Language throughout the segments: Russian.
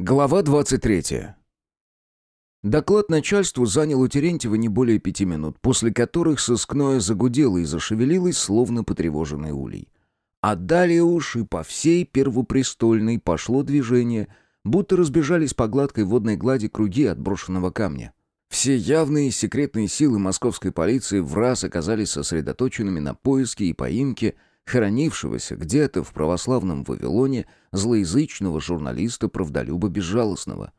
Глава 23. Доклад начальству занял у Терентьева не более пяти минут, после которых сыскное загудело и зашевелилось, словно потревоженный улей. А далее уж и по всей первопрестольной пошло движение, будто разбежались по гладкой водной глади круги отброшенного камня. Все явные секретные силы московской полиции в раз оказались сосредоточенными на поиске и поимке хоронившегося где-то в православном Вавилоне злоязычного журналиста-правдолюба Безжалостного.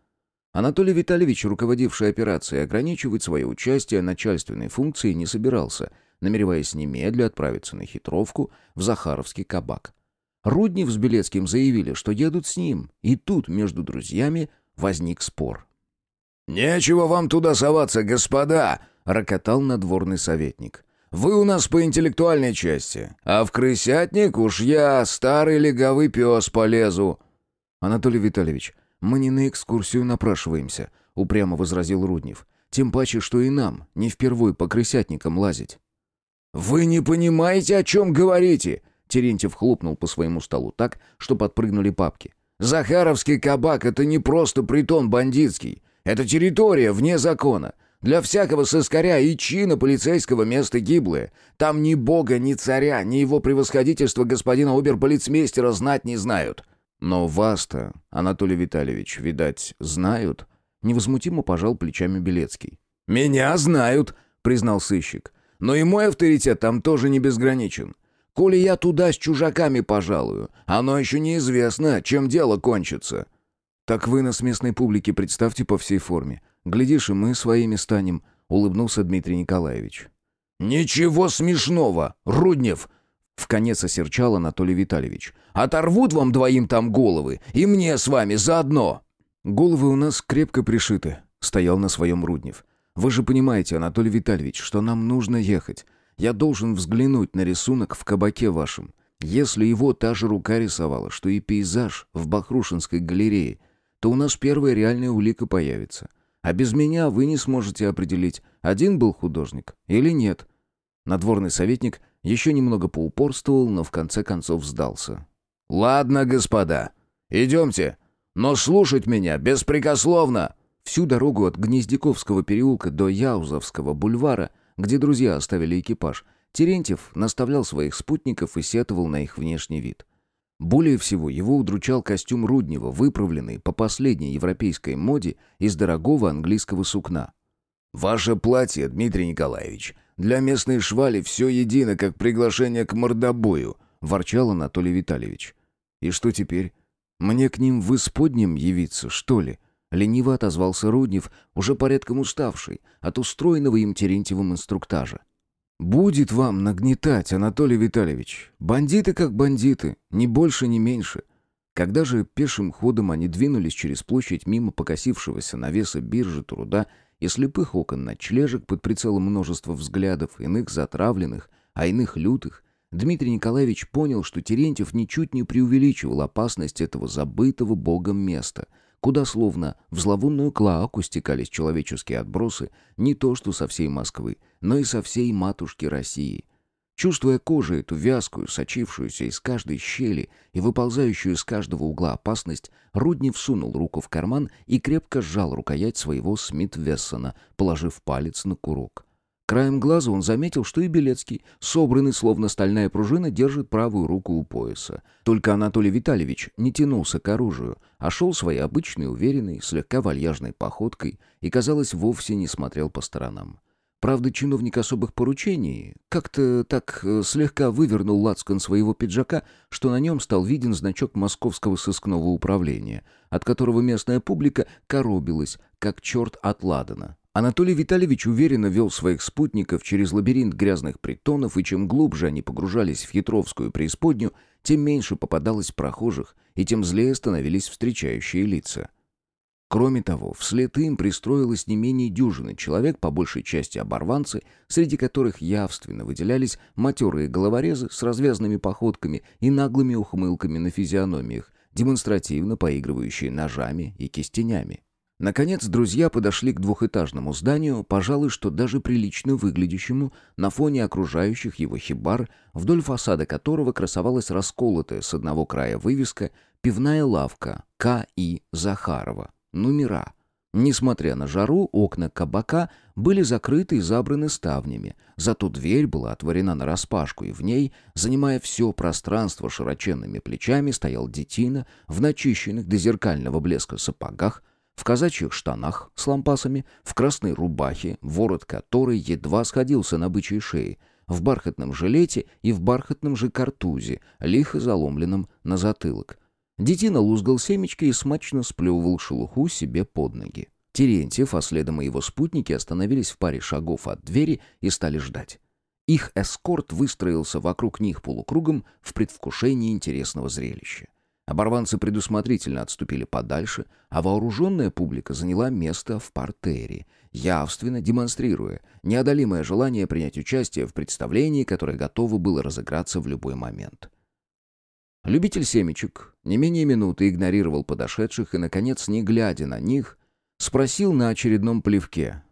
Анатолий Витальевич, руководивший операцией, ограничивать свое участие начальственной функции не собирался, намереваясь немедля отправиться на хитровку в Захаровский кабак. Руднев с Белецким заявили, что едут с ним, и тут между друзьями возник спор. «Нечего вам туда соваться, господа!» — рокотал надворный советник. «Вы у нас по интеллектуальной части, а в крысятник уж я, старый леговый пес, полезу!» «Анатолий Витальевич, мы не на экскурсию напрашиваемся», — упрямо возразил Руднев. «Тем паче, что и нам не впервой по крысятникам лазить». «Вы не понимаете, о чем говорите?» Терентьев хлопнул по своему столу так, что подпрыгнули папки. «Захаровский кабак — это не просто притон бандитский. Это территория вне закона. Для всякого сыскаря и чина полицейского место гиблое. Там ни бога, ни царя, ни его превосходительства господина оберполицмейстера знать не знают». «Но вас-то, Анатолий Витальевич, видать, знают?» Невозмутимо пожал плечами Белецкий. «Меня знают», — признал сыщик. «Но и мой авторитет там тоже не безграничен. Коли я туда с чужаками пожалую, оно еще неизвестно, чем дело кончится». «Так вы нас местной публике представьте по всей форме. Глядишь, и мы своими станем», — улыбнулся Дмитрий Николаевич. «Ничего смешного, Руднев!» — вконец осерчал Анатолий Витальевич. «Оторвут вам двоим там головы, и мне с вами заодно!» «Головы у нас крепко пришиты», — стоял на своем Руднев. «Вы же понимаете, Анатолий Витальевич, что нам нужно ехать. Я должен взглянуть на рисунок в кабаке вашем. Если его та же рука рисовала, что и пейзаж в Бахрушинской галерее, то у нас первая реальная улика появится. А без меня вы не сможете определить, один был художник или нет. Надворный советник еще немного поупорствовал, но в конце концов сдался. «Ладно, господа, идемте, но слушать меня беспрекословно!» Всю дорогу от Гнездяковского переулка до Яузовского бульвара, где друзья оставили экипаж, Терентьев наставлял своих спутников и сетовал на их внешний вид. Более всего его удручал костюм Руднева, выправленный по последней европейской моде из дорогого английского сукна. «Ваше платье, Дмитрий Николаевич, для местной швали все едино, как приглашение к мордобою», — ворчал Анатолий Витальевич. «И что теперь? Мне к ним в исподнем явиться, что ли?» Лениво отозвался Руднев, уже порядком уставший от устроенного им Терентьевым инструктажа. «Будет вам нагнетать, Анатолий Витальевич. Бандиты как бандиты, ни больше, ни меньше». Когда же пешим ходом они двинулись через площадь мимо покосившегося навеса биржи труда и слепых окон ночлежек под прицелом множества взглядов, иных затравленных, а иных лютых, Дмитрий Николаевич понял, что Терентьев ничуть не преувеличивал опасность этого забытого богом места — куда словно в зловонную клоаку стекались человеческие отбросы не то что со всей Москвы, но и со всей матушки России. Чувствуя кожей эту вязкую, сочившуюся из каждой щели и выползающую из каждого угла опасность, Руднев сунул руку в карман и крепко сжал рукоять своего Смит-Вессона, положив палец на курок. Краем глаза он заметил, что и Белецкий, собранный словно стальная пружина, держит правую руку у пояса. Только Анатолий Витальевич не тянулся к оружию, а шел своей обычной, уверенной, слегка вальяжной походкой и, казалось, вовсе не смотрел по сторонам. Правда, чиновник особых поручений как-то так э, слегка вывернул лацкан своего пиджака, что на нем стал виден значок Московского сыскного управления, от которого местная публика коробилась, как черт от ладана. Анатолий Витальевич уверенно вел своих спутников через лабиринт грязных притонов, и чем глубже они погружались в хитровскую преисподнюю, тем меньше попадалось прохожих, и тем злее становились встречающие лица. Кроме того, вслед им пристроилось не менее дюжины человек, по большей части оборванцы, среди которых явственно выделялись матерые головорезы с развязанными походками и наглыми ухмылками на физиономиях, демонстративно поигрывающие ножами и кистенями. Наконец, друзья подошли к двухэтажному зданию, пожалуй, что даже прилично выглядящему на фоне окружающих его хибар, вдоль фасада которого красовалась расколотая с одного края вывеска, Пивная лавка К.И. Захарова. Номера. Несмотря на жару, окна кабака были закрыты и забраны ставнями, зато дверь была отворена нараспашку, и в ней, занимая все пространство широченными плечами, стоял детина в начищенных до зеркального блеска сапогах, в казачьих штанах с лампасами, в красной рубахе, ворот которой едва сходился на бычьей шее, в бархатном жилете и в бархатном же картузе, лихо заломленном на затылок. Детина лузгал семечки и смачно сплевывал шелуху себе под ноги. Терентьев, а следом и его спутники остановились в паре шагов от двери и стали ждать. Их эскорт выстроился вокруг них полукругом в предвкушении интересного зрелища. Оборванцы предусмотрительно отступили подальше, а вооруженная публика заняла место в партере, явственно демонстрируя неодолимое желание принять участие в представлении, которое готово было разыграться в любой момент. Любитель семечек не менее минуты игнорировал подошедших и, наконец, не глядя на них, спросил на очередном плевке.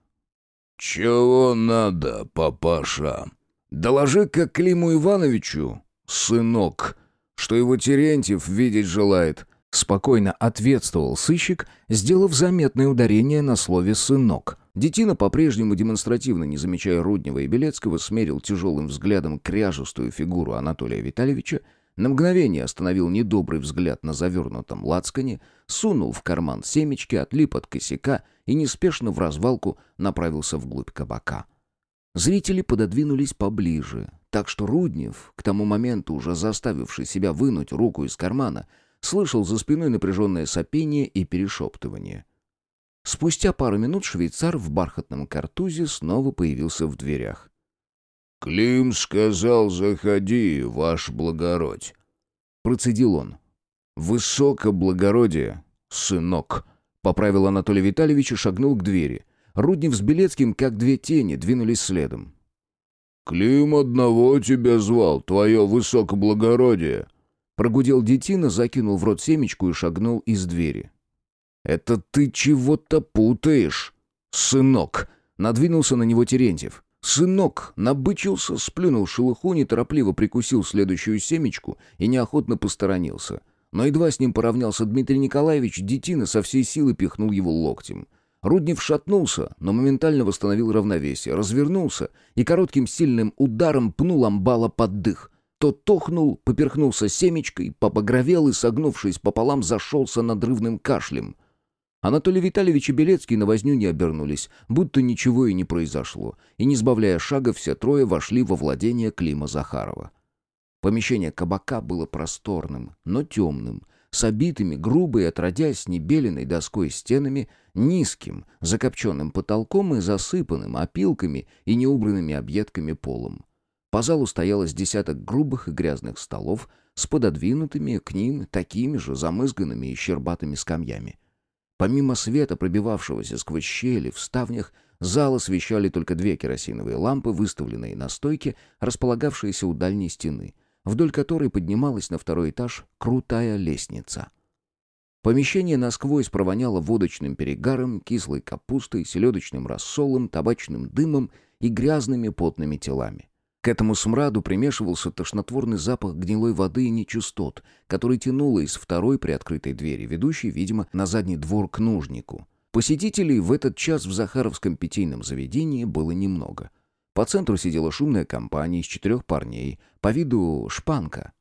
«Чего надо, папаша?» «Доложи-ка Климу Ивановичу, сынок, что его Терентьев видеть желает», — спокойно ответствовал сыщик, сделав заметное ударение на слове «сынок». Детина, по-прежнему демонстративно не замечая Руднева и Белецкого, смерил тяжелым взглядом кряжестую фигуру Анатолия Витальевича на мгновение остановил недобрый взгляд на завернутом лацкане, сунул в карман семечки, отлип от косяка и неспешно в развалку направился вглубь кабака. Зрители пододвинулись поближе, так что Руднев, к тому моменту уже заставивший себя вынуть руку из кармана, слышал за спиной напряженное сопение и перешептывание. Спустя пару минут швейцар в бархатном картузе снова появился в дверях. «Клим сказал, заходи, ваш благородь», — процедил он. «Высокоблагородие, сынок», — поправил Анатолий Витальевич и шагнул к двери. Руднев с Белецким, как две тени, двинулись следом. «Клим одного тебя звал, твое высокоблагородие», — прогудел детина, закинул в рот семечку и шагнул из двери. «Это ты чего-то путаешь, сынок», — надвинулся на него Терентьев. Сынок набычился, сплюнул шелуху, неторопливо прикусил следующую семечку и неохотно посторонился. Но едва с ним поравнялся Дмитрий Николаевич, детина со всей силы пихнул его локтем. Руднев шатнулся, но моментально восстановил равновесие, развернулся и коротким сильным ударом пнул амбала под дых. Тот тохнул, поперхнулся семечкой, побагровел и, согнувшись пополам, зашелся надрывным кашлем — Анатолий Витальевич и Белецкий на возню не обернулись, будто ничего и не произошло, и, не сбавляя шага, все трое вошли во владение Клима Захарова. Помещение кабака было просторным, но темным, с обитыми грубой, отродясь небеленной доской стенами, низким, закопченным потолком и засыпанным опилками и неубранными объедками полом. По залу стоялось десяток грубых и грязных столов с пододвинутыми к ним такими же замызганными и щербатыми скамьями. Помимо света, пробивавшегося сквозь щели в ставнях, зал освещали только две керосиновые лампы, выставленные на стойке, располагавшиеся у дальней стены, вдоль которой поднималась на второй этаж крутая лестница. Помещение насквозь провоняло водочным перегаром, кислой капустой, селедочным рассолом, табачным дымом и грязными потными телами. К этому смраду примешивался тошнотворный запах гнилой воды и нечистот, который тянуло из второй приоткрытой двери, ведущей, видимо, на задний двор к нужнику. Посетителей в этот час в Захаровском питейном заведении было немного. По центру сидела шумная компания из четырех парней, по виду шпанка.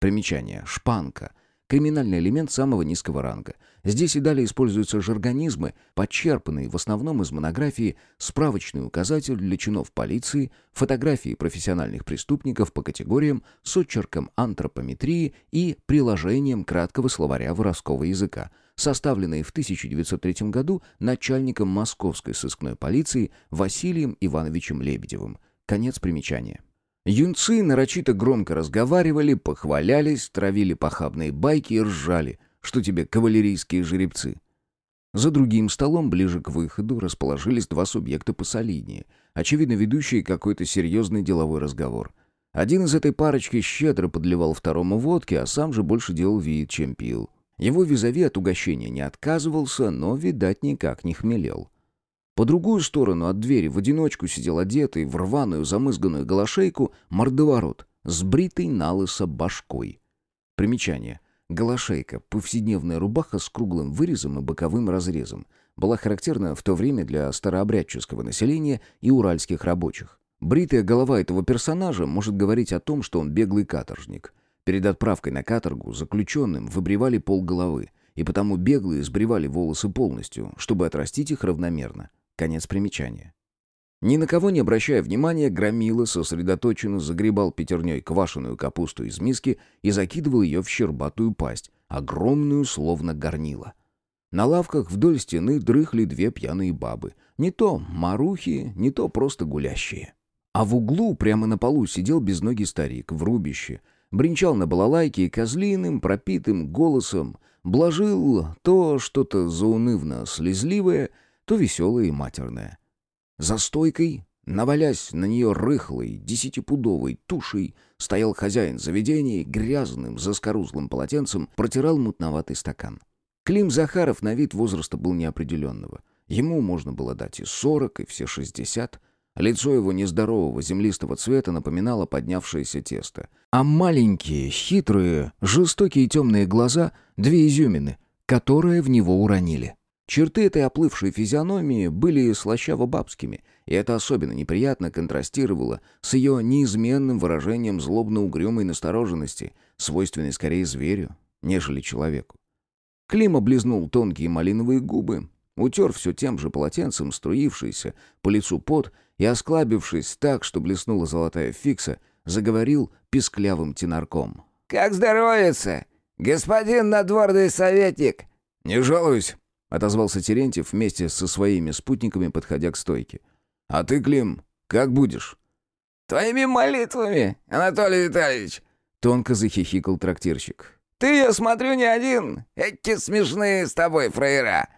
Примечание. Шпанка Криминальный элемент самого низкого ранга. Здесь и далее используются жаргонизмы, подчерпанные в основном из монографии «Справочный указатель для чинов полиции», фотографии профессиональных преступников по категориям с отчерком антропометрии и приложением краткого словаря воровского языка, составленные в 1903 году начальником московской сыскной полиции Василием Ивановичем Лебедевым. Конец примечания. Юнцы нарочито громко разговаривали, похвалялись, травили похабные байки и ржали, что тебе кавалерийские жеребцы. За другим столом, ближе к выходу, расположились два субъекта посолиднее, очевидно ведущие какой-то серьезный деловой разговор. Один из этой парочки щедро подливал второму водки, а сам же больше делал вид, чем пил. Его визави от угощения не отказывался, но, видать, никак не хмелел. По другую сторону от двери в одиночку сидел одетый в рваную замызганную голошейку мордоворот с бритой налысо башкой. Примечание. Голошейка, повседневная рубаха с круглым вырезом и боковым разрезом, была характерна в то время для старообрядческого населения и уральских рабочих. Бритая голова этого персонажа может говорить о том, что он беглый каторжник. Перед отправкой на каторгу заключенным выбривали пол головы, и потому беглые сбривали волосы полностью, чтобы отрастить их равномерно. Конец примечания. Ни на кого не обращая внимания, Громила сосредоточенно загребал пятерней квашеную капусту из миски и закидывал ее в щербатую пасть, огромную, словно горнила. На лавках вдоль стены дрыхли две пьяные бабы. Не то марухи, не то просто гулящие. А в углу, прямо на полу, сидел безногий старик в рубище, бренчал на балалайке и козлиным, пропитым голосом блажил то что-то заунывно-слезливое, то веселое и матерное. За стойкой, навалясь на нее рыхлой, десятипудовой тушей, стоял хозяин заведения грязным, заскорузлым полотенцем протирал мутноватый стакан. Клим Захаров на вид возраста был неопределенного. Ему можно было дать и сорок, и все шестьдесят. Лицо его нездорового землистого цвета напоминало поднявшееся тесто. А маленькие, хитрые, жестокие темные глаза — две изюмины, которые в него уронили. Черты этой оплывшей физиономии были слащаво-бабскими, и это особенно неприятно контрастировало с ее неизменным выражением злобно-угрюмой настороженности, свойственной скорее зверю, нежели человеку. Клим облизнул тонкие малиновые губы, утер все тем же полотенцем, струившийся по лицу пот, и, осклабившись так, что блеснула золотая фикса, заговорил писклявым тенарком. «Как здоровится, господин надворный советник?» «Не жалуюсь», отозвался Терентьев вместе со своими спутниками, подходя к стойке. «А ты, Клим, как будешь?» «Твоими молитвами, Анатолий Витальевич!» Тонко захихикал трактирщик. «Ты, я смотрю, не один. Эти смешные с тобой фраера.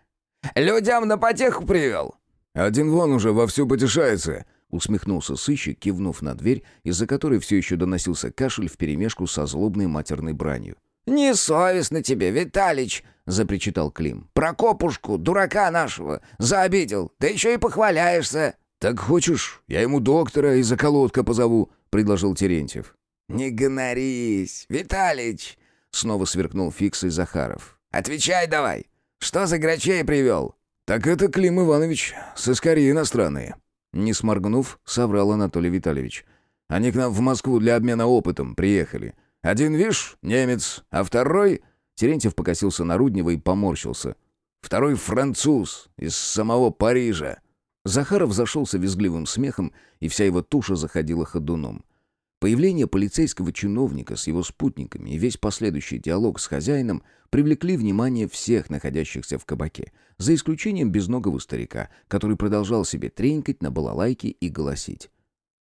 Людям на потеху привел». «Один вон уже вовсю потешается», — усмехнулся сыщик, кивнув на дверь, из-за которой все еще доносился кашель вперемешку со злобной матерной бранью. «Несовестно тебе, Виталич!» — запричитал Клим. «Прокопушку, дурака нашего, заобидел, да еще и похваляешься!» «Так хочешь, я ему доктора из околотка позову», — предложил Терентьев. «Не гонорись, Виталич!» — снова сверкнул Фикс и Захаров. «Отвечай давай! Что за грачей привел?» «Так это Клим Иванович, сыскари иностранные». Не сморгнув, соврал Анатолий Витальевич. «Они к нам в Москву для обмена опытом приехали. Один, вишь, немец, а второй...» Терентьев покосился на Руднева и поморщился. «Второй француз из самого Парижа». Захаров зашелся визгливым смехом, и вся его туша заходила ходуном. Появление полицейского чиновника с его спутниками и весь последующий диалог с хозяином привлекли внимание всех находящихся в кабаке, за исключением безногого старика, который продолжал себе тренькать на балалайке и голосить.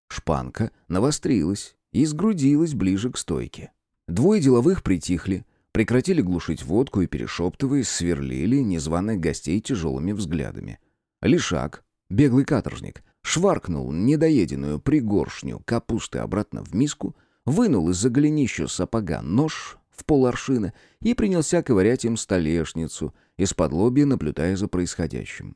Шпанка навострилась и сгрудилась ближе к стойке. Двое деловых притихли, прекратили глушить водку и, перешептываясь, сверлили незваных гостей тяжелыми взглядами. Лишак, беглый каторжник, шваркнул недоеденную пригоршню капусты обратно в миску, вынул из-за голенища сапога нож в поларшина и принялся ковырять им столешницу, из-под лобья наблюдая за происходящим.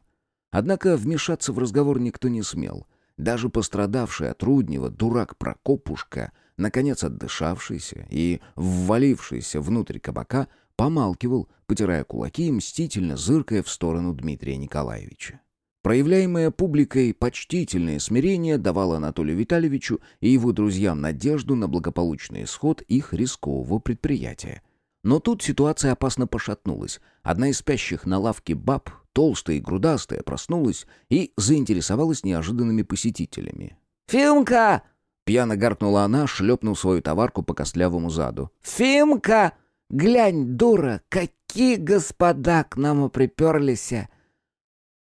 Однако вмешаться в разговор никто не смел. Даже пострадавший от Руднева дурак Прокопушка — наконец отдышавшийся и ввалившийся внутрь кабака, помалкивал, потирая кулаки и мстительно зыркая в сторону Дмитрия Николаевича. Проявляемое публикой почтительное смирение давало Анатолию Витальевичу и его друзьям надежду на благополучный исход их рискового предприятия. Но тут ситуация опасно пошатнулась. Одна из спящих на лавке баб, толстая и грудастая, проснулась и заинтересовалась неожиданными посетителями. «Филмка!» Пьяно гаркнула она, шлепнув свою товарку по костлявому заду. «Фимка! Глянь, дура, какие господа к нам приперлись!»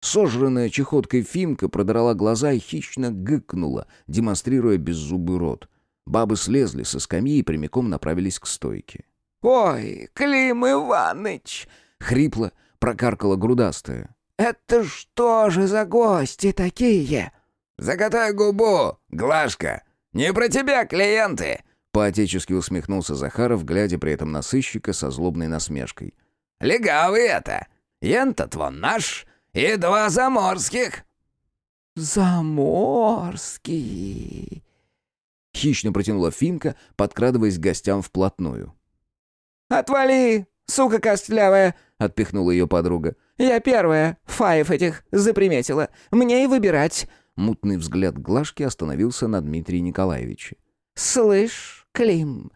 Сожранная чехоткой Фимка продрала глаза и хищно гыкнула, демонстрируя беззубый рот. Бабы слезли со скамьи и прямиком направились к стойке. «Ой, Клим Иваныч!» — хрипло прокаркала грудастая. «Это что же за гости такие?» «Закатай губу, Глашка!» «Не про тебя, клиенты!» Поотечески усмехнулся Захаров, глядя при этом на сыщика со злобной насмешкой. «Легавый это! Ентот вон наш и два заморских!» «Заморский!» Хищно протянула Фимка, подкрадываясь к гостям вплотную. «Отвали, сука костлявая!» — отпихнула ее подруга. «Я первая, фаев этих, заприметила. Мне и выбирать». Мутный взгляд Глашки остановился на Дмитрии Николаевиче. «Слышь, Клим,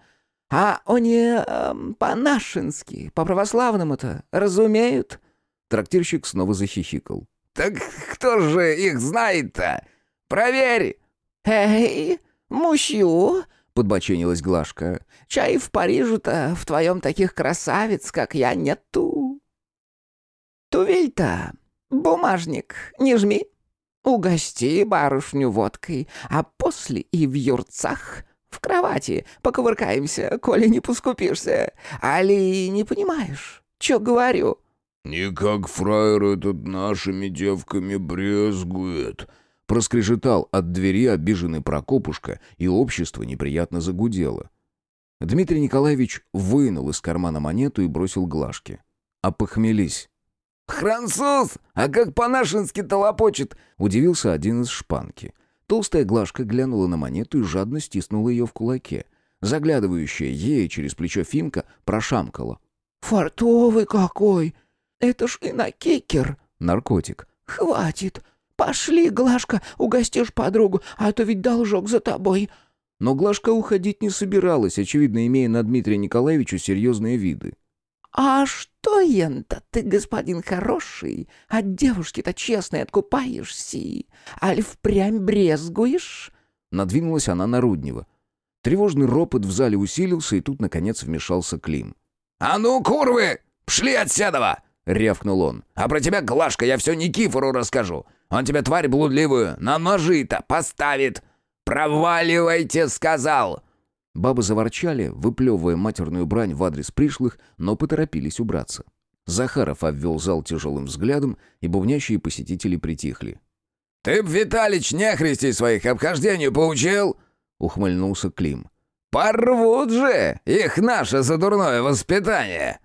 а они э, по-нашенски, по-православному-то разумеют?» Трактирщик снова захихикал. «Так кто же их знает-то? Проверь!» «Эй, мущу!» — подбоченилась Глашка. «Чай в Париже-то в твоем таких красавиц, как я, нету!» «Тувель-то, бумажник, не жми!» Угости барышню водкой, а после и в юрцах в кровати покувыркаемся, коли не поскупишься. Али не понимаешь, что говорю?» «Никак фраер этот нашими девками брезгует», — проскрежетал от двери обиженный Прокопушка, и общество неприятно загудело. Дмитрий Николаевич вынул из кармана монету и бросил глажки. Опохмелись. «Француз! А как по-нашенски-то лопочет!» — удивился один из шпанки. Толстая глажка глянула на монету и жадно стиснула ее в кулаке. Заглядывающая ей через плечо Фимка прошамкала. «Фартовый какой! Это ж и на кикер!» Наркотик. «Хватит! Пошли, Глашка, угостишь подругу, а то ведь должок за тобой!» Но Глашка уходить не собиралась, очевидно, имея на Дмитрия Николаевича серьезные виды. «А что, ента, ты, господин хороший, от девушки-то честной откупаешься? Аль впрямь брезгуешь?» Надвинулась она на Руднева. Тревожный ропот в зале усилился, и тут, наконец, вмешался Клим. «А ну, курвы, пшли от седова!» — рявкнул он. «А про тебя, Глашка, я все Никифору расскажу. Он тебя, тварь блудливую, на ножи-то поставит. Проваливайте, сказал!» Бабы заворчали, выплевывая матерную брань в адрес пришлых, но поторопились убраться. Захаров обвел зал тяжелым взглядом, и бубнящие посетители притихли. «Ты б, Виталич, нехристей своих обхождению поучил?» — ухмыльнулся Клим. «Порвут же их наше за дурное воспитание!»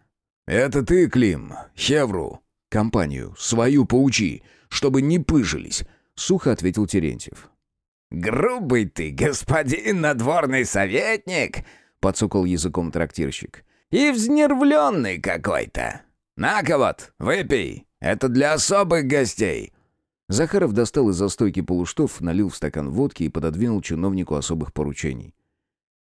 «Это ты, Клим, Хевру, компанию, свою поучи, чтобы не пыжились», — сухо ответил Терентьев. «Грубый ты, господин надворный советник!» — подсукал языком трактирщик. «И взнервленный какой-то! На-ка вот, выпей! Это для особых гостей!» Захаров достал из застойки полуштов, налил в стакан водки и пододвинул чиновнику особых поручений.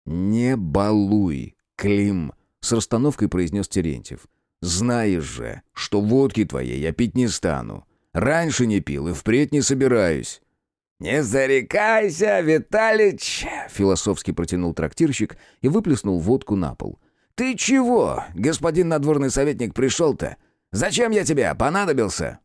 «Не балуй, Клим!» — с расстановкой произнес Терентьев. «Знаешь же, что водки твоей я пить не стану. Раньше не пил и впредь не собираюсь. «Не зарекайся, Виталич!» — философски протянул трактирщик и выплеснул водку на пол. «Ты чего, господин надворный советник, пришел-то? Зачем я тебе понадобился?»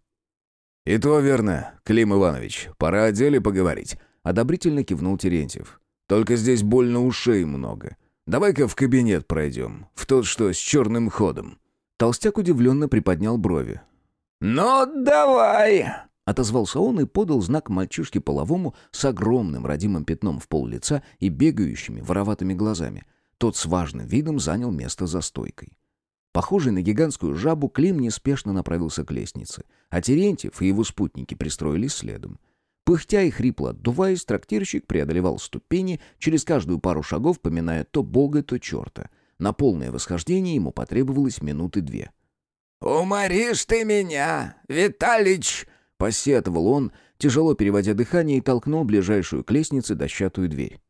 «И то верно, Клим Иванович. Пора о деле поговорить», — одобрительно кивнул Терентьев. «Только здесь больно ушей много. Давай-ка в кабинет пройдем, в тот, что с черным ходом». Толстяк удивленно приподнял брови. «Ну, давай!» Отозвался он и подал знак мальчишке половому с огромным родимым пятном в пол лица и бегающими вороватыми глазами. Тот с важным видом занял место за стойкой. Похожий на гигантскую жабу, Клим неспешно направился к лестнице, а Терентьев и его спутники пристроились следом. Пыхтя и хрипло отдуваясь, трактирщик преодолевал ступени, через каждую пару шагов поминая то бога, то черта. На полное восхождение ему потребовалось минуты две. «Уморишь ты меня, Виталич!» Посетовал он, тяжело переводя дыхание, и толкнул ближайшую к лестнице дощатую дверь.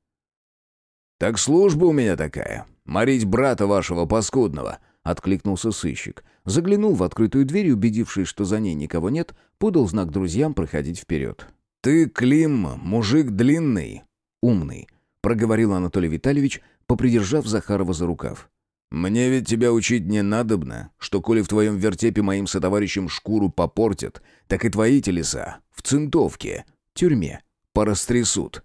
«Так служба у меня такая. Морить брата вашего паскудного», — откликнулся сыщик. Заглянул в открытую дверь и, убедившись, что за ней никого нет, подал знак друзьям проходить вперед. «Ты, Клим, мужик длинный, умный», — проговорил Анатолий Витальевич, попридержав Захарова за рукав. Мне ведь тебя учить не надобно, что коли в твоем вертепе моим сотоварищам шкуру попортят, так и твои телеса в цинтовке, тюрьме, порастрясут.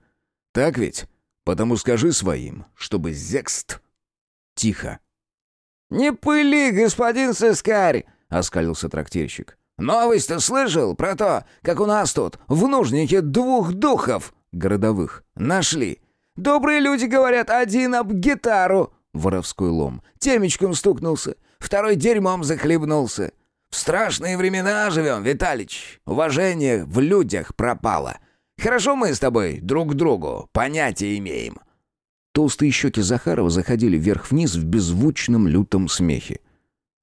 Так ведь? Потому скажи своим, чтобы зекст. Тихо. «Не пыли, господин сыскарь!» — оскалился трактирщик. «Новость-то слышал про то, как у нас тут в нужнике двух духов городовых нашли? Добрые люди говорят, один об гитару, Воровской лом. Темечком стукнулся. Второй дерьмом захлебнулся. В страшные времена живем, Виталич. Уважение в людях пропало. Хорошо мы с тобой друг другу понятия имеем. Толстые щеки Захарова заходили вверх-вниз в беззвучном лютом смехе.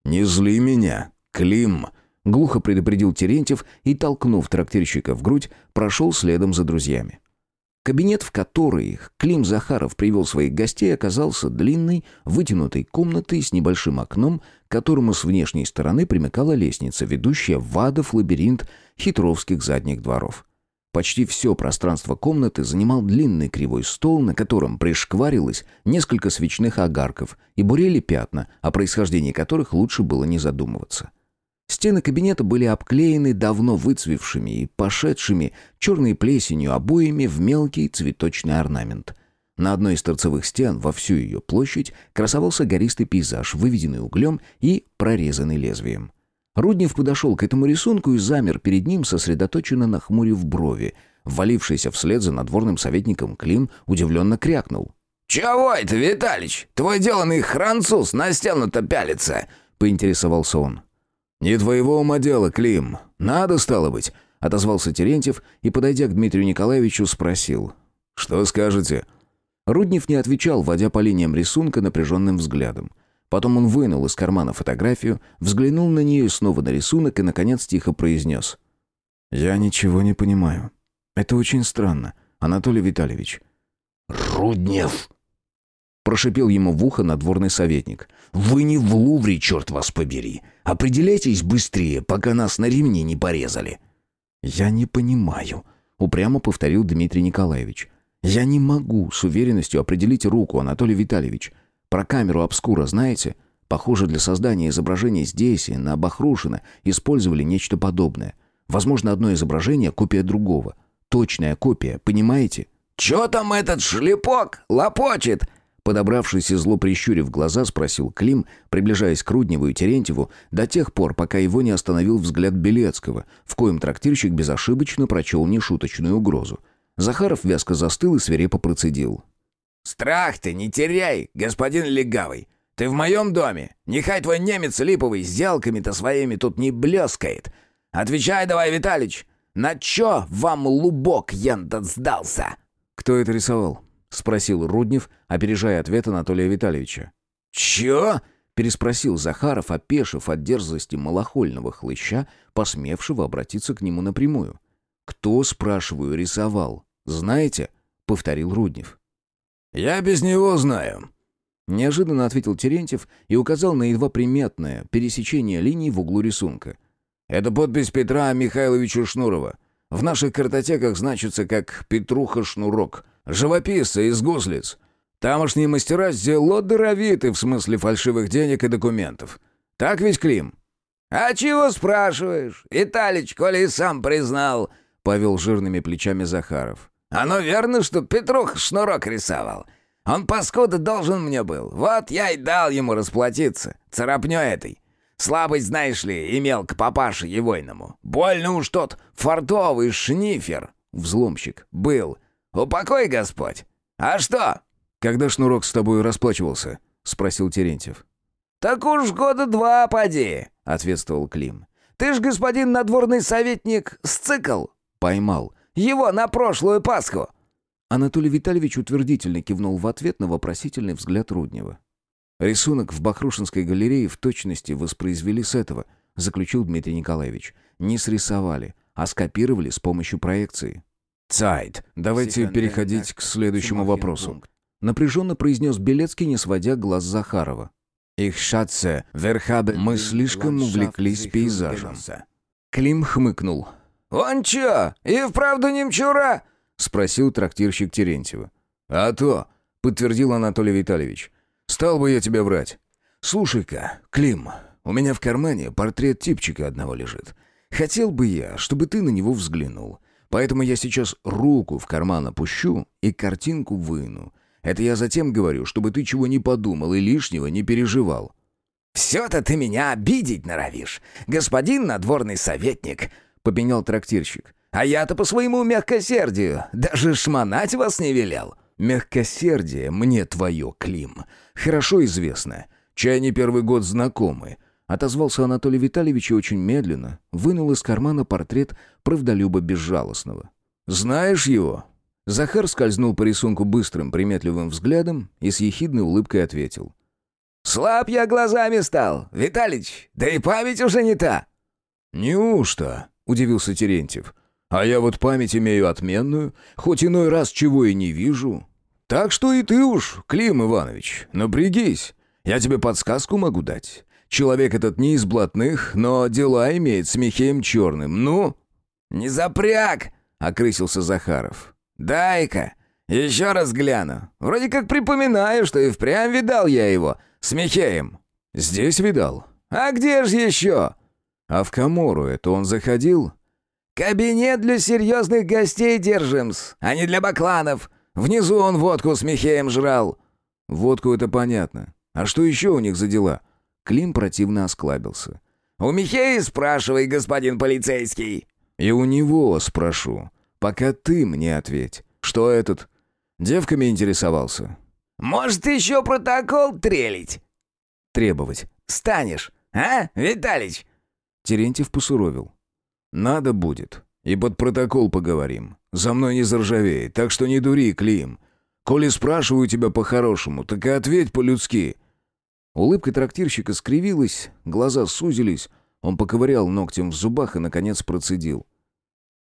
«Не зли меня, Клим!» — глухо предупредил Терентьев и, толкнув трактирщика в грудь, прошел следом за друзьями. Кабинет, в который Клим Захаров привел своих гостей, оказался длинной, вытянутой комнатой с небольшим окном, к которому с внешней стороны примыкала лестница, ведущая в адов лабиринт хитровских задних дворов. Почти все пространство комнаты занимал длинный кривой стол, на котором пришкварилось несколько свечных огарков и бурели пятна, о происхождении которых лучше было не задумываться. Стены кабинета были обклеены давно выцвевшими и пошедшими черной плесенью обоями в мелкий цветочный орнамент. На одной из торцевых стен во всю ее площадь красовался гористый пейзаж, выведенный углем и прорезанный лезвием. Руднев подошел к этому рисунку и замер перед ним, сосредоточенно нахмурив брови. Ввалившийся вслед за надворным советником Клим удивленно крякнул. «Чего это, Виталич? Твой деланный француз на стену-то пялится!» — поинтересовался он. «Не твоего ума дело, Клим. Надо, стало быть», — отозвался Терентьев и, подойдя к Дмитрию Николаевичу, спросил. «Что скажете?» Руднев не отвечал, водя по линиям рисунка напряженным взглядом. Потом он вынул из кармана фотографию, взглянул на нее снова на рисунок и, наконец, тихо произнес. «Я ничего не понимаю. Это очень странно, Анатолий Витальевич». «Руднев!» Прошипел ему в ухо надворный советник. «Вы не в Лувре, черт вас побери! Определяйтесь быстрее, пока нас на ремни не порезали!» «Я не понимаю», — упрямо повторил Дмитрий Николаевич. «Я не могу с уверенностью определить руку, Анатолий Витальевич. Про камеру обскура знаете? Похоже, для создания изображения здесь и на Бахрушина использовали нечто подобное. Возможно, одно изображение — копия другого. Точная копия, понимаете?» «Чё там этот шлепок лопочет?» Подобравшись и зло прищурив глаза, спросил Клим, приближаясь к Рудневу и Терентьеву, до тех пор, пока его не остановил взгляд Белецкого, в коем трактирщик безошибочно прочел нешуточную угрозу. Захаров вязко застыл и свирепо процедил. «Страх ты не теряй, господин легавый. Ты в моем доме. Нехай твой немец липовый сделками-то своими тут не блескает. Отвечай давай, Виталич, на чё вам лубок янтот сдался?» «Кто это рисовал?» — спросил Руднев, опережая ответ Анатолия Витальевича. «Чё?» — переспросил Захаров, опешив от дерзости малохольного хлыща, посмевшего обратиться к нему напрямую. «Кто, спрашиваю, рисовал? Знаете?» — повторил Руднев. «Я без него знаю», — неожиданно ответил Терентьев и указал на едва приметное пересечение линий в углу рисунка. «Это подпись Петра Михайловича Шнурова. В наших картотеках значится как «Петруха Шнурок», живописца из Гуслиц. Тамошние мастера зело даровиты в смысле фальшивых денег и документов. Так ведь, Клим?» «А чего спрашиваешь? Виталич, коли и сам признал», — повел жирными плечами Захаров. Оно верно, что Петрух шнурок рисовал. Он паскуда должен мне был. Вот я и дал ему расплатиться. Царапнё этой. Слабость, знаешь ли, имел к папаше Евойному. Больно уж тот фартовый шнифер, взломщик, был. Упокой, Господь. А что? Когда шнурок с тобой расплачивался? Спросил Терентьев. Так уж года два поди, ответствовал Клим. Ты ж, господин надворный советник, сцикл. Поймал. Его на прошлую Пасху!» Анатолий Витальевич утвердительно кивнул в ответ на вопросительный взгляд Руднева. «Рисунок в Бахрушинской галерее в точности воспроизвели с этого», заключил Дмитрий Николаевич. «Не срисовали, а скопировали с помощью проекции». «Цайт, давайте переходить к следующему вопросу», напряженно произнес Белецкий, не сводя глаз Захарова. «Их шатце, верхабе, мы слишком увлеклись пейзажем». Клим хмыкнул. «Он чё, и вправду немчура?» — спросил трактирщик Терентьева. «А то», — подтвердил Анатолий Витальевич. «Стал бы я тебе врать. Слушай-ка, Клим, у меня в кармане портрет типчика одного лежит. Хотел бы я, чтобы ты на него взглянул. Поэтому я сейчас руку в карман опущу и картинку выну. Это я затем говорю, чтобы ты чего не подумал и лишнего не переживал». «Все-то ты меня обидеть норовишь, господин надворный советник», попенял трактирщик. «А я-то по своему мягкосердию даже шмонать вас не велел». «Мягкосердие мне твое, Клим. Хорошо известно. Чай не первый год знакомы». Отозвался Анатолий Витальевич и очень медленно вынул из кармана портрет правдолюба безжалостного. «Знаешь его?» Захар скользнул по рисунку быстрым, приметливым взглядом и с ехидной улыбкой ответил. «Слаб я глазами стал, Виталич, да и память уже не та». «Неужто?» — удивился Терентьев. «А я вот память имею отменную, хоть иной раз чего и не вижу. Так что и ты уж, Клим Иванович, напрягись. Я тебе подсказку могу дать. Человек этот не из блатных, но дела имеет с Михеем Черным. Ну?» «Не запряг!» — окрысился Захаров. «Дай-ка, еще раз гляну. Вроде как припоминаю, что и впрямь видал я его. С Михеем». «Здесь видал?» «А где же еще?» «А в Камору это он заходил?» «Кабинет для серьезных гостей держим-с, а не для бакланов. Внизу он водку с Михеем жрал». «Водку это понятно. А что еще у них за дела?» Клим противно осклабился. «У Михея спрашивай, господин полицейский». «И у него спрошу. Пока ты мне ответь. Что этот? Девками интересовался?» «Может, еще протокол трелить?» «Требовать». «Станешь, а, Виталич?» Терентьев посуровил. «Надо будет. И под протокол поговорим. За мной не заржавеет, так что не дури, Клим. Коли спрашиваю тебя по-хорошему, так и ответь по-людски». Улыбка трактирщика скривилась, глаза сузились. Он поковырял ногтем в зубах и, наконец, процедил.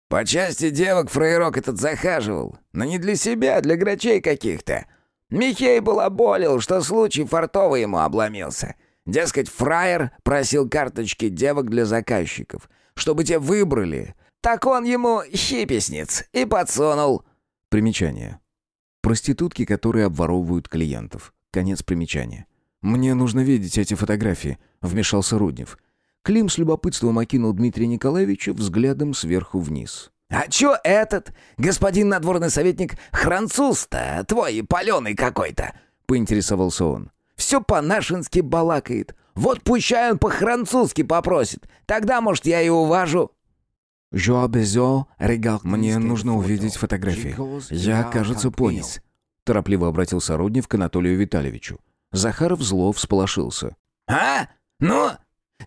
«По части девок фраерок этот захаживал, но не для себя, а для грачей каких-то. Михей был оболел, что случай фартовый ему обломился. Дескать, фраер просил карточки девок для заказчиков, чтобы те выбрали. Так он ему хипесниц и подсунул». Примечание. Проститутки, которые обворовывают клиентов. Конец примечания. «Мне нужно видеть эти фотографии», — вмешался Руднев. Клим с любопытством окинул Дмитрия Николаевича взглядом сверху вниз. «А чё этот, господин надворный советник, француз-то, твой паленый какой-то?» — поинтересовался он. «Все по-нашенски балакает. Вот пущай он по-французски попросит. Тогда, может, я и уважу». Мне нужно увидеть фотографии. Я, кажется, понял. Торопливо обратился Руднев к Анатолию Витальевичу. Захаров зло всполошился. «А? Ну?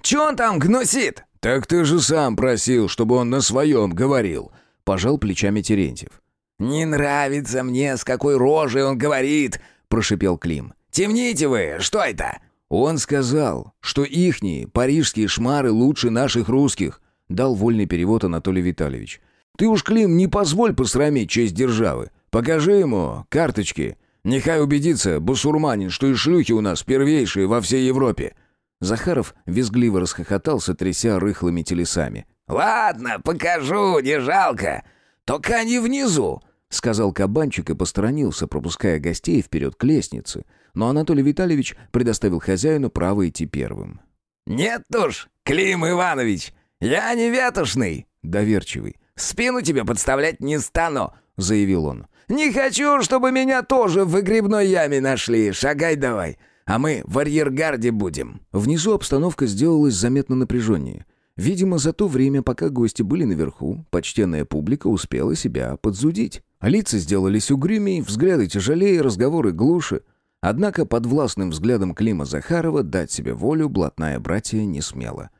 Чё он там гнусит?» «Так ты же сам просил, чтобы он на своем говорил», — пожал плечами Терентьев. «Не нравится мне, с какой рожей он говорит», — прошипел Клим. «Темните вы, что это?» «Он сказал, что ихние парижские шмары лучше наших русских», — дал вольный перевод Анатолий Витальевич. «Ты уж, Клим, не позволь посрамить честь державы. Покажи ему карточки. Нехай убедится, бусурманин, что и шлюхи у нас первейшие во всей Европе». Захаров визгливо расхохотался, тряся рыхлыми телесами. «Ладно, покажу, не жалко. Только они внизу», — сказал кабанчик и посторонился, пропуская гостей вперед к лестнице. Но Анатолий Витальевич предоставил хозяину право идти первым. «Нет уж, Клим Иванович, я не ветошный», — доверчивый. «Спину тебе подставлять не стану», — заявил он. «Не хочу, чтобы меня тоже в выгребной яме нашли. Шагай давай, а мы в арьергарде будем». Внизу обстановка сделалась заметно напряженнее. Видимо, за то время, пока гости были наверху, почтенная публика успела себя подзудить. Лица сделались угрюмей, взгляды тяжелее, разговоры глуше. Однако под властным взглядом Клима Захарова дать себе волю блатная братья не смела.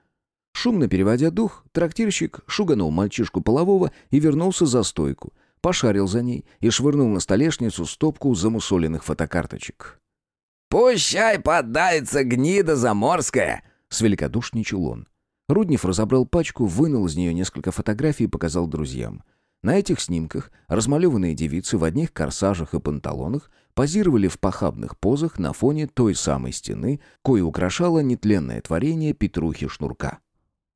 Шумно переводя дух, трактирщик шуганул мальчишку полового и вернулся за стойку, пошарил за ней и швырнул на столешницу стопку замусоленных фотокарточек. «Пущай поддается гнида заморская!» — свеликодушничал он. Руднев разобрал пачку, вынул из нее несколько фотографий и показал друзьям. На этих снимках размалеванные девицы в одних корсажах и панталонах позировали в похабных позах на фоне той самой стены, кое украшало нетленное творение Петрухи Шнурка.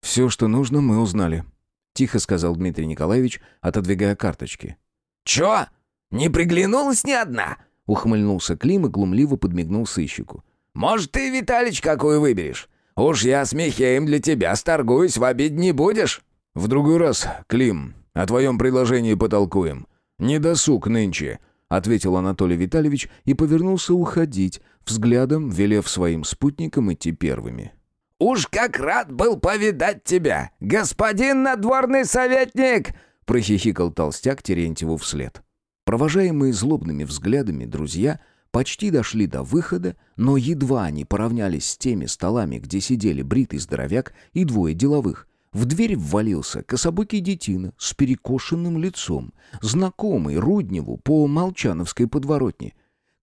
«Все, что нужно, мы узнали», — тихо сказал Дмитрий Николаевич, отодвигая карточки. «Чё? Не приглянулась ни одна?» — ухмыльнулся Клим и глумливо подмигнул сыщику. «Может, ты, Виталич, какую выберешь? Уж я с Михеем для тебя сторгуюсь, в обид не будешь?» «В другой раз, Клим, о твоем предложении потолкуем. Не досуг нынче», — ответил Анатолий Витальевич и повернулся уходить, взглядом велев своим спутникам идти первыми. «Уж как рад был повидать тебя, господин надворный советник!» — прохихикал толстяк Терентьеву вслед. Провожаемые злобными взглядами друзья — Почти дошли до выхода, но едва они поравнялись с теми столами, где сидели бритый здоровяк и двое деловых. В дверь ввалился кособокий детина с перекошенным лицом, знакомый Рудневу по Молчановской подворотне.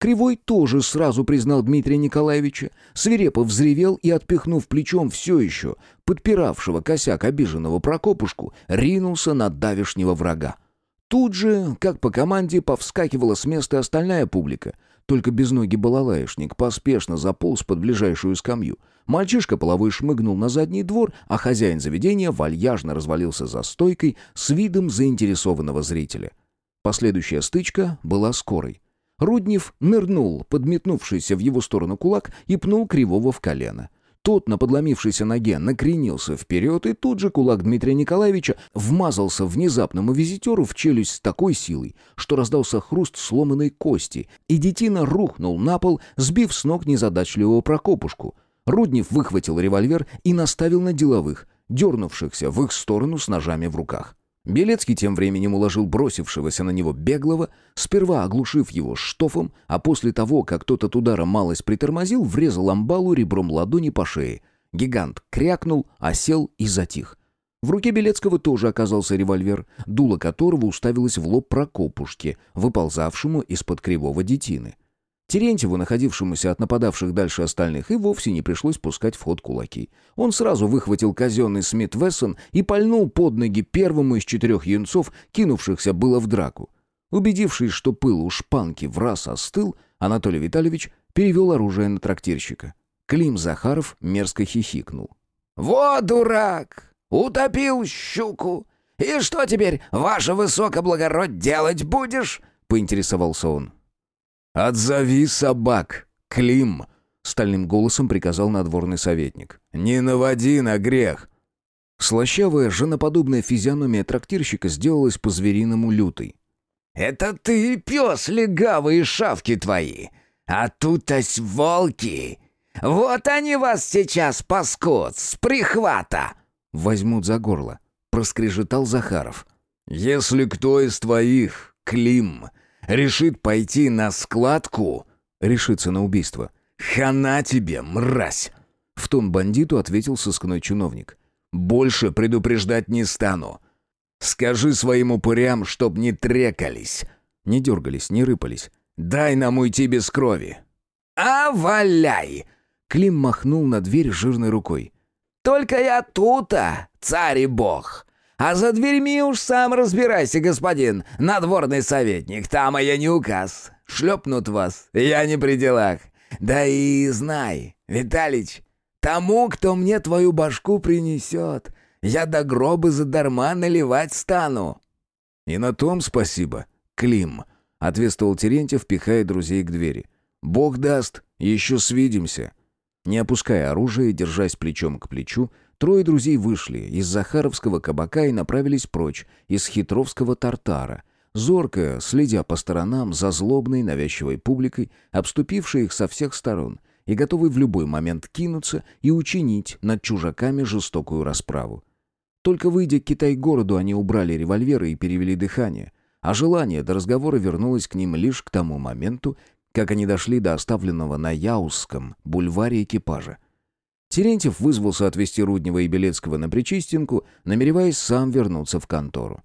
Кривой тоже сразу признал Дмитрия Николаевича, свирепо взревел и, отпихнув плечом все еще подпиравшего косяк обиженного Прокопушку, ринулся на давишнего врага. Тут же, как по команде, повскакивала с места остальная публика. Только безногий балалаишник поспешно заполз под ближайшую скамью. Мальчишка половой шмыгнул на задний двор, а хозяин заведения вальяжно развалился за стойкой с видом заинтересованного зрителя. Последующая стычка была скорой. Руднев нырнул, подметнувшийся в его сторону кулак, и пнул Кривого в колено. Тот на подломившейся ноге накренился вперед, и тут же кулак Дмитрия Николаевича вмазался внезапному визитеру в челюсть с такой силой, что раздался хруст сломанной кости, и детина рухнул на пол, сбив с ног незадачливого Прокопушку. Руднев выхватил револьвер и наставил на деловых, дернувшихся в их сторону с ножами в руках. Белецкий тем временем уложил бросившегося на него беглого, сперва оглушив его штофом, а после того, как тот от удара малость притормозил, врезал амбалу ребром ладони по шее. Гигант крякнул, осел и затих. В руке Белецкого тоже оказался револьвер, дуло которого уставилось в лоб Прокопушке, выползавшему из-под кривого детины. Терентьеву, находившемуся от нападавших дальше остальных, и вовсе не пришлось пускать в ход кулаки. Он сразу выхватил казенный Смит Вессон и пальнул под ноги первому из четырех юнцов, кинувшихся было в драку. Убедившись, что пыл у шпанки в раз остыл, Анатолий Витальевич перевел оружие на трактирщика. Клим Захаров мерзко хихикнул. «Вот дурак! Утопил щуку! И что теперь, ваше высокоблагородь, делать будешь?» — поинтересовался он. «Отзови собак, Клим!» — стальным голосом приказал надворный советник. «Не наводи на грех!» Слащавая, женоподобная физиономия трактирщика сделалась по-звериному лютой. «Это ты, пес легавые шавки твои! А тут-ось волки! Вот они вас сейчас паскот с прихвата!» «Возьмут за горло», — проскрежетал Захаров. «Если кто из твоих, Клим, решит пойти на складку, решится на убийство. Хана тебе, мразь!» В тон бандиту ответил сыскной чиновник. «Больше предупреждать не стану. Скажи своим упырям, чтоб не трекались». Не дергались, не рыпались. «Дай нам уйти без крови». «А валяй!» Клим махнул на дверь жирной рукой. «Только я тута, царь и бог. А за дверьми уж сам разбирайся, господин, надворный советник, там я не указ. Шлепнут вас, я не при делах. Да и знай, Виталич, тому, кто мне твою башку принесет, я до гроба задарма наливать стану». «И на том спасибо, Клим», — ответствовал Терентьев, пихая друзей к двери. «Бог даст, еще свидимся». Не опуская оружие, держась плечом к плечу, Трое друзей вышли из Захаровского кабака и направились прочь из Хитровского тартара, зорко следя по сторонам за злобной навязчивой публикой, обступившей их со всех сторон и готовой в любой момент кинуться и учинить над чужаками жестокую расправу. Только выйдя к Китай-городу, они убрали револьверы и перевели дыхание, а желание до разговора вернулось к ним лишь к тому моменту, как они дошли до оставленного на Яузском бульваре экипажа. Терентьев вызвался отвезти Руднева и Белецкого на Причистинку, намереваясь сам вернуться в контору.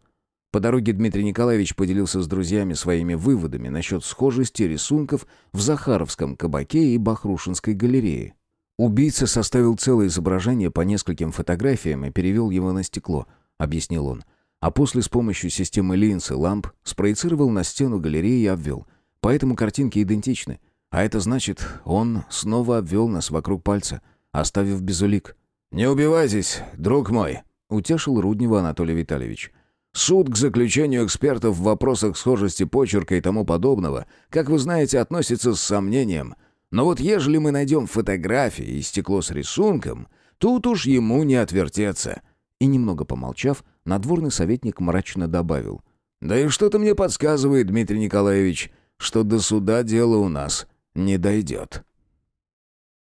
По дороге Дмитрий Николаевич поделился с друзьями своими выводами насчет схожести рисунков в Захаровском кабаке и Бахрушинской галерее. «Убийца составил целое изображение по нескольким фотографиям и перевел его на стекло», — объяснил он. А после с помощью системы линз и ламп спроецировал на стену галереи и обвел. Поэтому картинки идентичны. А это значит, он снова обвел нас вокруг пальца — оставив без улик. «Не убивайтесь, друг мой», — утешил Руднева Анатолий Витальевич. «Суд к заключению экспертов в вопросах схожести почерка и тому подобного, как вы знаете, относится с сомнением. Но вот ежели мы найдем фотографии и стекло с рисунком, тут уж ему не отвертеться». И немного помолчав, надворный советник мрачно добавил. «Да и что-то мне подсказывает, Дмитрий Николаевич, что до суда дело у нас не дойдет».